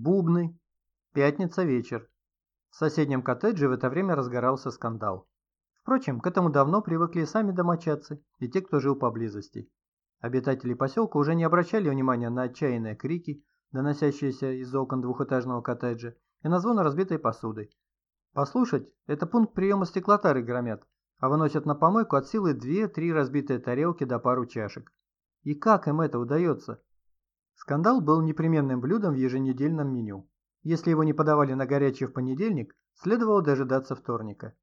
Бубны. Пятница вечер. В соседнем коттедже в это время разгорался скандал. Впрочем, к этому давно привыкли сами домочадцы и те, кто жил поблизости. Обитатели поселка уже не обращали внимания на отчаянные крики, доносящиеся из окон двухэтажного коттеджа, и на звон разбитой посуды. Послушать, это пункт приема стеклотары громят, а выносят на помойку от силы две-три разбитые тарелки до пару чашек. И как им это удается? Скандал был непременным блюдом в еженедельном меню. Если его не подавали на горячий в понедельник, следовало дожидаться вторника.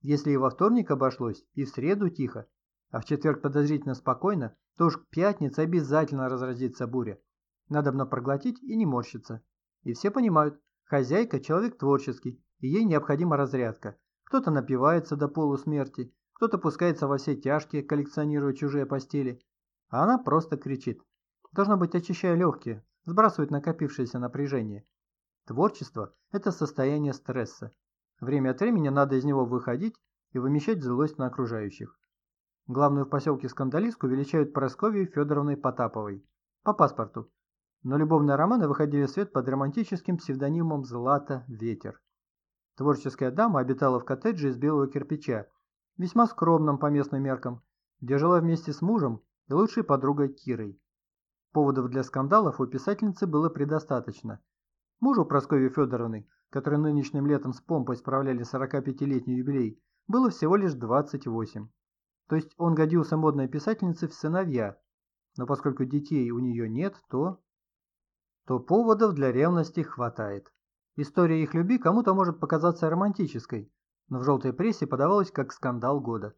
Если и во вторник обошлось, и в среду тихо, а в четверг подозрительно спокойно, то уж к пятнице обязательно разразится буря. Надобно проглотить и не морщиться. И все понимают, хозяйка – человек творческий, и ей необходима разрядка. Кто-то напивается до полусмерти, кто-то пускается во все тяжкие, коллекционируя чужие постели, а она просто кричит. Должно быть, очищая легкие, сбрасывает накопившееся напряжение. Творчество – это состояние стресса. Время от времени надо из него выходить и вымещать злость на окружающих. Главную в поселке скандалистку величают Прасковьей Федоровной Потаповой. По паспорту. Но любовные романы выходили в свет под романтическим псевдонимом «Злата Ветер». Творческая дама обитала в коттедже из белого кирпича, весьма скромном по местным меркам, где жила вместе с мужем и лучшей подругой Кирой. Поводов для скандалов у писательницы было предостаточно. Мужу Прасковьи Федоровны, который нынешним летом с помпой справляли 45-летний юбилей, было всего лишь 28. То есть он годился модной писательнице в сыновья, но поскольку детей у нее нет, то... то поводов для ревности хватает. История их любви кому-то может показаться романтической, но в желтой прессе подавалась как скандал года.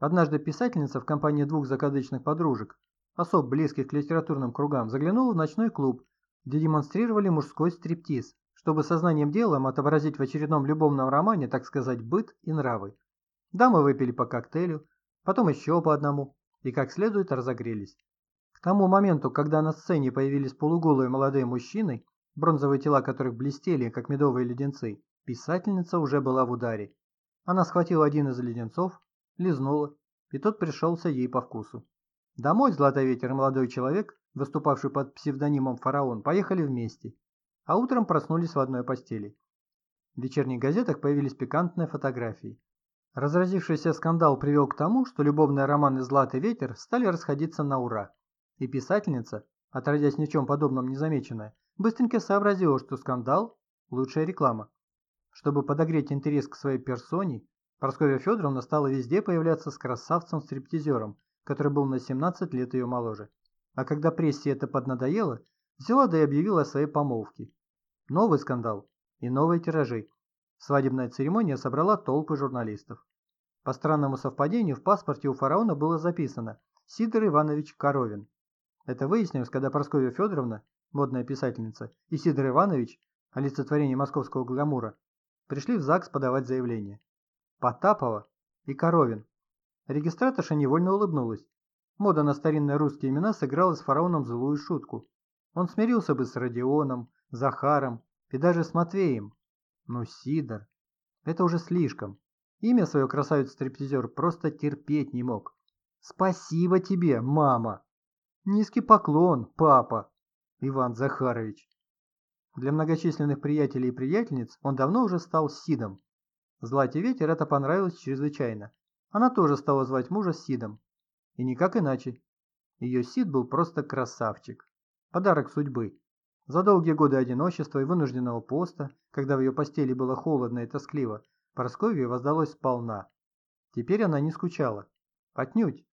Однажды писательница в компании двух закадычных подружек, особ близких к литературным кругам, заглянула в ночной клуб, где демонстрировали мужской стриптиз, чтобы сознанием делом отобразить в очередном любовном романе, так сказать, быт и нравы. Дамы выпили по коктейлю, потом еще по одному, и как следует разогрелись. К тому моменту, когда на сцене появились полуголые молодые мужчины, бронзовые тела которых блестели, как медовые леденцы, писательница уже была в ударе. Она схватила один из леденцов, лизнула, и тот пришелся ей по вкусу. Домой Златоветер и молодой человек, выступавший под псевдонимом «Фараон», поехали вместе, а утром проснулись в одной постели. В вечерних газетах появились пикантные фотографии. Разразившийся скандал привел к тому, что любовные романы «Златый ветер» стали расходиться на ура. И писательница, отродясь ни в чем подобном незамеченная, быстренько сообразила, что скандал – лучшая реклама. Чтобы подогреть интерес к своей персоне, Прасковья Федоровна стала везде появляться с красавцем-стриптизером, который был на 17 лет ее моложе. А когда прессе это поднадоело, взяла да и объявила о своей помолвке. Новый скандал и новые тиражи. Свадебная церемония собрала толпы журналистов. По странному совпадению в паспорте у фараона было записано «Сидор Иванович Коровин». Это выяснилось, когда Прасковья Федоровна модная писательница, и Сидор Иванович, олицетворение московского гламура, пришли в ЗАГС подавать заявление. Потапова и Коровин. Регистраторша невольно улыбнулась. Мода на старинные русские имена сыграла с фараоном злую шутку. Он смирился бы с Родионом, Захаром и даже с Матвеем. Но Сидор... Это уже слишком. Имя свое красавец-стриптизер просто терпеть не мог. «Спасибо тебе, мама!» «Низкий поклон, папа!» Иван Захарович. Для многочисленных приятелей и приятельниц он давно уже стал Сидом. Злате Ветер это понравилось чрезвычайно. Она тоже стала звать мужа Сидом. И никак иначе. Ее Сид был просто красавчик. Подарок судьбы. За долгие годы одиночества и вынужденного поста, когда в ее постели было холодно и тоскливо, Прасковье воздалось сполна. Теперь она не скучала. Отнюдь.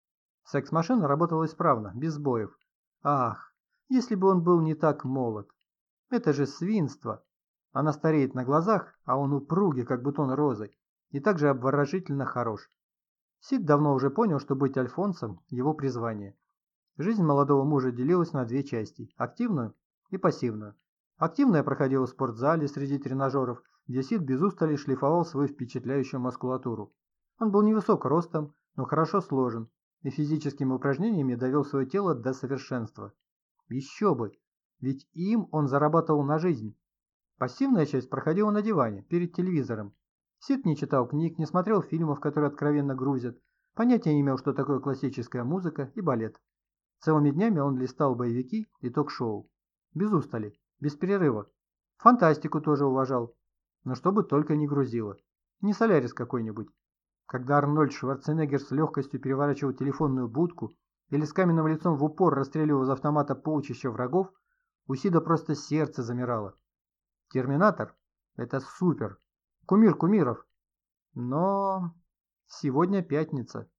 Секс-машина работала исправно, без сбоев. Ах, если бы он был не так молод. Это же свинство. Она стареет на глазах, а он упругий, как бутон розы, и также обворожительно хорош. Сид давно уже понял, что быть альфонсом – его призвание. Жизнь молодого мужа делилась на две части – активную и пассивную. Активная проходила в спортзале среди тренажеров, где Сид без устали шлифовал свою впечатляющую мускулатуру. Он был невысок ростом, но хорошо сложен, и физическими упражнениями довел свое тело до совершенства. Еще бы, ведь им он зарабатывал на жизнь. Пассивная часть проходила на диване, перед телевизором. Сид не читал книг, не смотрел фильмов, которые откровенно грузят, понятия не имел, что такое классическая музыка и балет. Целыми днями он листал боевики и ток-шоу. Без устали, без перерыва. Фантастику тоже уважал, но чтобы только не грузило. Не солярис какой-нибудь. Когда Арнольд Шварценеггер с легкостью переворачивал телефонную будку или с каменным лицом в упор расстреливал из автомата полчища врагов, у Сида просто сердце замирало. Терминатор – это супер. Кумир кумиров. Но сегодня пятница.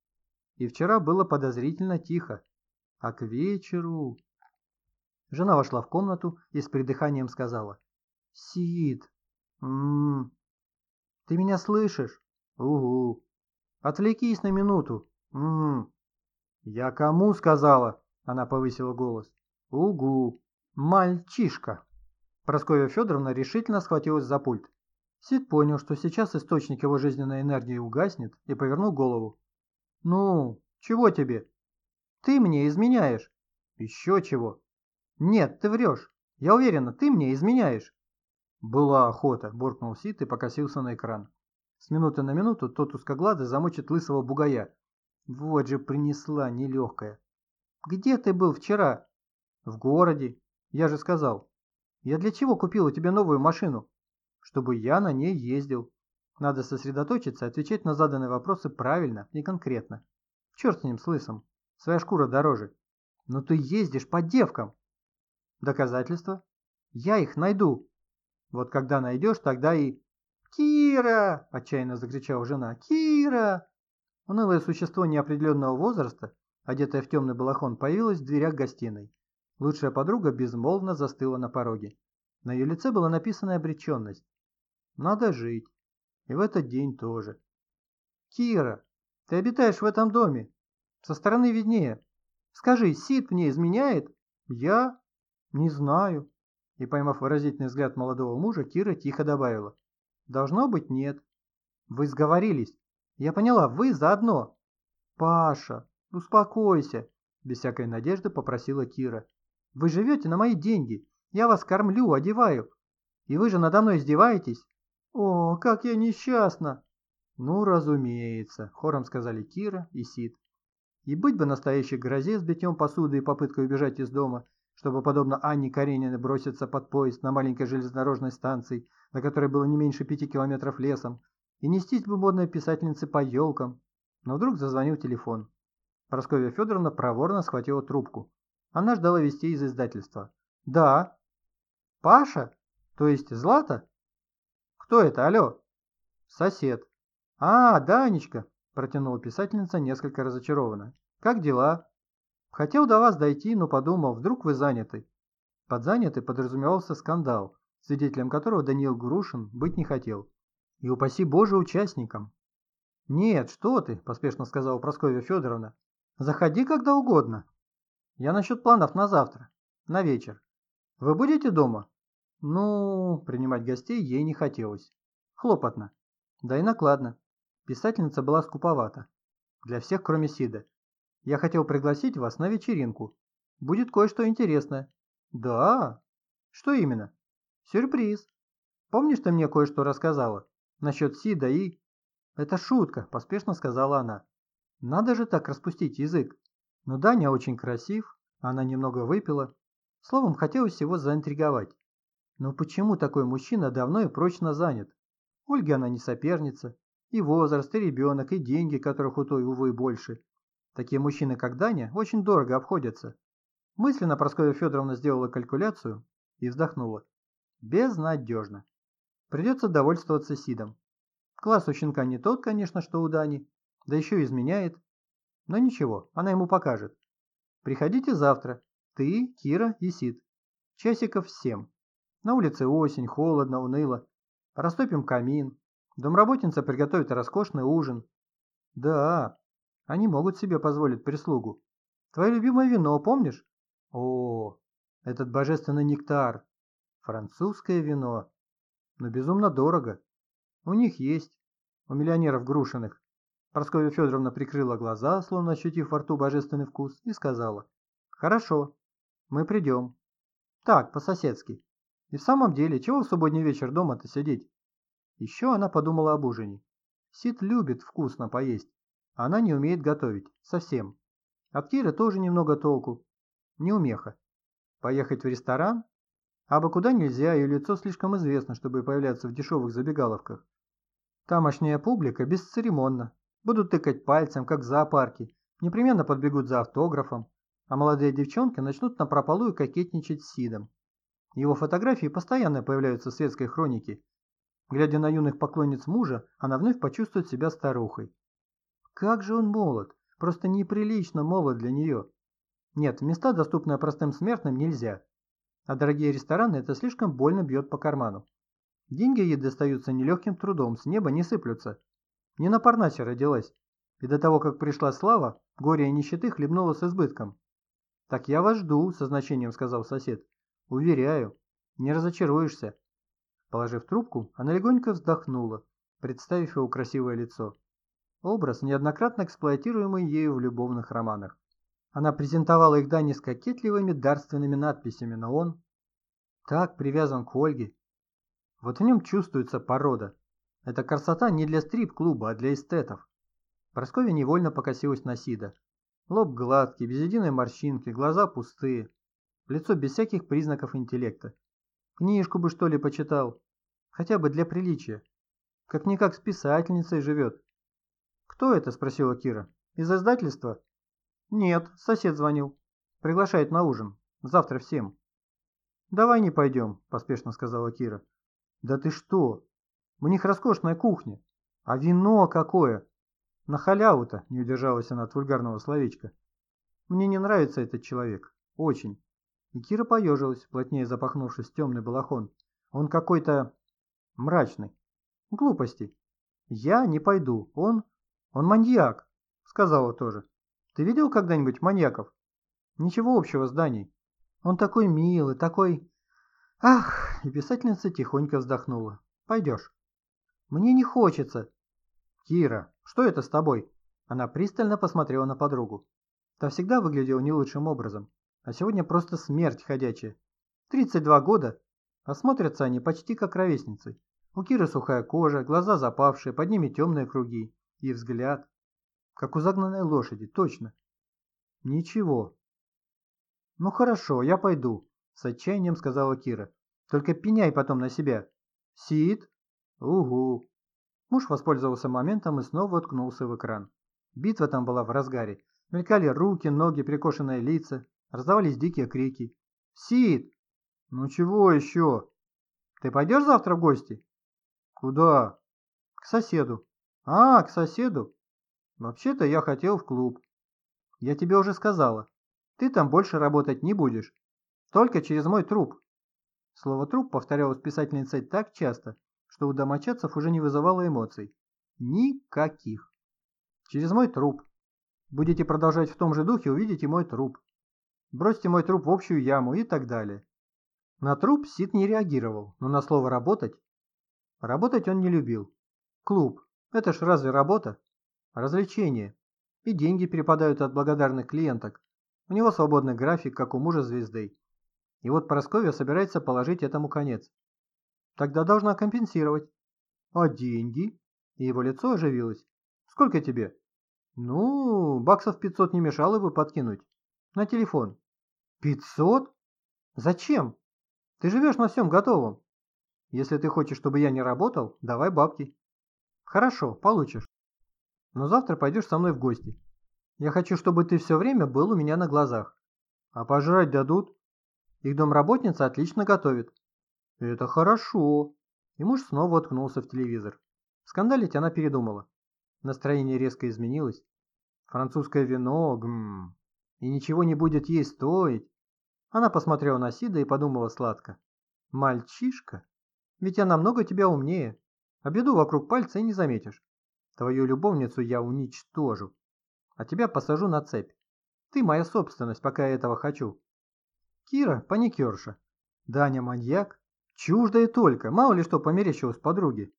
И вчера было подозрительно тихо. А к вечеру... Жена вошла в комнату и с придыханием сказала. «Сид, м, -м, -м ты меня слышишь? Угу. Отвлекись на минуту. М, «Я кому сказала?» Она повысила голос. «Угу. Мальчишка!» Прасковья Федоровна решительно схватилась за пульт. Сид понял, что сейчас источник его жизненной энергии угаснет, и повернул голову. «Ну, чего тебе?» «Ты мне изменяешь». «Еще чего?» «Нет, ты врешь. Я уверена, ты мне изменяешь». «Была охота», – буркнул Сид и покосился на экран. С минуты на минуту тот узкоглазый замочит лысого бугая, вот же принесла нелегкая. Где ты был вчера? В городе. Я же сказал. Я для чего купил у тебя новую машину? Чтобы я на ней ездил. Надо сосредоточиться отвечать на заданные вопросы правильно и конкретно. Черт с ним, с лысым. Своя шкура дороже. Но ты ездишь по девкам. Доказательства? Я их найду. Вот когда найдешь, тогда и... «Кира!» – отчаянно закричала жена. «Кира!» Унылое существо неопределенного возраста, одетое в темный балахон, появилось в дверях гостиной. Лучшая подруга безмолвно застыла на пороге. На ее лице была написана обреченность. «Надо жить. И в этот день тоже». «Кира, ты обитаешь в этом доме. Со стороны виднее. Скажи, Сид мне изменяет?» «Я? Не знаю». И, поймав выразительный взгляд молодого мужа, Кира тихо добавила. «Должно быть, нет. Вы сговорились. Я поняла, вы заодно. Паша, успокойся, без всякой надежды попросила Кира. Вы живете на мои деньги. Я вас кормлю, одеваю. И вы же надо мной издеваетесь? О, как я несчастна. Ну, разумеется, хором сказали Кира и Сид. И быть бы настоящей грозе с битьем посуды и попыткой убежать из дома, чтобы, подобно Анне Карениной, броситься под поезд на маленькой железнодорожной станции, на которой было не меньше пяти километров лесом, и нестись бы модной писательнице по елкам. Но вдруг зазвонил телефон. Прасковья Федоровна проворно схватила трубку. Она ждала вестей из издательства. «Да». «Паша? То есть Злата?» «Кто это? Алло?» «Сосед». «А, Данечка», – протянула писательница несколько разочарованно. «Как дела?» «Хотел до вас дойти, но подумал, вдруг вы заняты». Под заняты подразумевался скандал, свидетелем которого Даниил Грушин быть не хотел. И упаси Боже участникам. Нет, что ты, поспешно сказала Прасковья Федоровна. Заходи когда угодно. Я насчет планов на завтра, на вечер. Вы будете дома? Ну, принимать гостей ей не хотелось. Хлопотно. Да и накладно. Писательница была скуповата. Для всех, кроме Сида. Я хотел пригласить вас на вечеринку. Будет кое-что интересное. Да? Что именно? Сюрприз. Помнишь, ты мне кое-что рассказала? насчет Сида и...» «Это шутка», – поспешно сказала она. «Надо же так распустить язык. Но Даня очень красив, она немного выпила. Словом, хотелось всего заинтриговать. Но почему такой мужчина давно и прочно занят? Ольге она не соперница. И возраст, и ребенок, и деньги, которых у той, увы, больше. Такие мужчины, как Даня, очень дорого обходятся. Мысленно Прасковья Федоровна сделала калькуляцию и вздохнула. Безнадежно. Придется довольствоваться Сидом. Класс у щенка не тот, конечно, что у Дани, да еще изменяет. Но ничего, она ему покажет. Приходите завтра. Ты, Кира и Сид. Часиков семь. На улице осень, холодно, уныло. Растопим камин. Домработница приготовит роскошный ужин. Да, они могут себе позволить прислугу. Твое любимое вино, помнишь? О, этот божественный нектар. Французское вино но безумно дорого. У них есть, у миллионеров Грушиных. Прасковья Федоровна прикрыла глаза, словно ощутив во рту божественный вкус, и сказала. «Хорошо, мы придем. Так, по-соседски. И в самом деле, чего в субботний вечер дома-то сидеть?» Еще она подумала об ужине. Сид любит вкусно поесть, а она не умеет готовить, совсем. От Киры тоже немного толку. Неумеха. Поехать в ресторан? А бы куда нельзя, ее лицо слишком известно, чтобы появляться в дешевых забегаловках. Тамошняя публика бесцеремонна. Будут тыкать пальцем, как в зоопарке. Непременно подбегут за автографом. А молодые девчонки начнут напропалую кокетничать с Сидом. Его фотографии постоянно появляются в светской хронике. Глядя на юных поклонниц мужа, она вновь почувствует себя старухой. Как же он молод, просто неприлично молод для нее. Нет, места, доступные простым смертным, нельзя. А дорогие рестораны это слишком больно бьет по карману. Деньги ей достаются нелегким трудом, с неба не сыплются. Не на Парнасе родилась. И до того, как пришла слава, горе и нищеты хлебнула с избытком. «Так я вас жду», — со значением сказал сосед. «Уверяю, не разочаруешься». Положив трубку, она легонько вздохнула, представив его красивое лицо. Образ, неоднократно эксплуатируемый ею в любовных романах. Она презентовала их Дане с кокетливыми дарственными надписями, но он так привязан к Ольге, вот в нем чувствуется порода. Эта красота не для стрип-клуба, а для эстетов. Прасковья невольно покосилась на Сида. Лоб гладкий, без единой морщинки, глаза пустые. Лицо без всяких признаков интеллекта. Книжку бы что ли почитал. Хотя бы для приличия. Как-никак с писательницей живет. «Кто это?» – спросила Кира. «Из издательства?» «Нет, сосед звонил. Приглашает на ужин. Завтра в семь». «Давай не пойдем», – поспешно сказала Кира. Да ты что? У них роскошная кухня. А вино какое! На халяву-то, не удержалась она от вульгарного словечка. Мне не нравится этот человек. Очень. И Кира поежилась, плотнее запахнувшись в темный балахон. Он какой-то мрачный. Глупости. Я не пойду. Он... он маньяк. Сказала тоже. Ты видел когда-нибудь маньяков? Ничего общего с Даней. Он такой милый, такой... Ах, и писательница тихонько вздохнула. Пойдешь. Мне не хочется. Кира, что это с тобой? Она пристально посмотрела на подругу. Та всегда выглядела не лучшим образом, а сегодня просто смерть ходячая. 32 года, а смотрятся они почти как ровесницы. У Киры сухая кожа, глаза запавшие, под ними темные круги. И взгляд. Как у загнанной лошади, точно. Ничего. Ну хорошо, я пойду. С отчаянием сказала Кира. Только пеняй потом на себя. Сид? Угу. Муж воспользовался моментом и снова уткнулся в экран. Битва там была в разгаре. Мелькали руки, ноги, прикошенные лица. Раздавались дикие крики. «Сид! Ну чего еще? Ты пойдешь завтра в гости?» «Куда?» «К соседу». «А, к соседу?» «Вообще-то я хотел в клуб». «Я тебе уже сказала. Ты там больше работать не будешь. Только через мой труп. Слово «труп» повторялось писательницей так часто, что у домочадцев уже не вызывало эмоций. Никаких. Через мой труп. Будете продолжать в том же духе, увидите мой труп. Бросьте мой труп в общую яму и так далее. На труп Сид не реагировал, но на слово «работать» Работать он не любил. Клуб. Это ж разве работа? Развлечение. И деньги перепадают от благодарных клиенток. У него свободный график, как у мужа звезды. И вот Прасковья собирается положить этому конец. Тогда должна компенсировать. А деньги? И его лицо оживилось. Сколько тебе? Ну, баксов 500 не мешало бы подкинуть. На телефон. 500? Зачем? Ты живешь на всем готовом. Если ты хочешь, чтобы я не работал, давай бабки. Хорошо, получишь. Но завтра пойдешь со мной в гости. Я хочу, чтобы ты все время был у меня на глазах. А пожрать дадут? Их домработница отлично готовит. Это хорошо. И муж снова уткнулся в телевизор. Скандалить она передумала. Настроение резко изменилось. Французское вино, гм, и ничего не будет ей стоить. Она посмотрела на Сида и подумала сладко. Мальчишка, ведь я намного тебя умнее. Обеду вокруг пальца и не заметишь. Твою любовницу я уничтожу, а тебя посажу на цепь. Ты моя собственность, пока я этого хочу. Кира – паникерша. Даня – маньяк. Чуждая только, мало ли что померещилось подруге.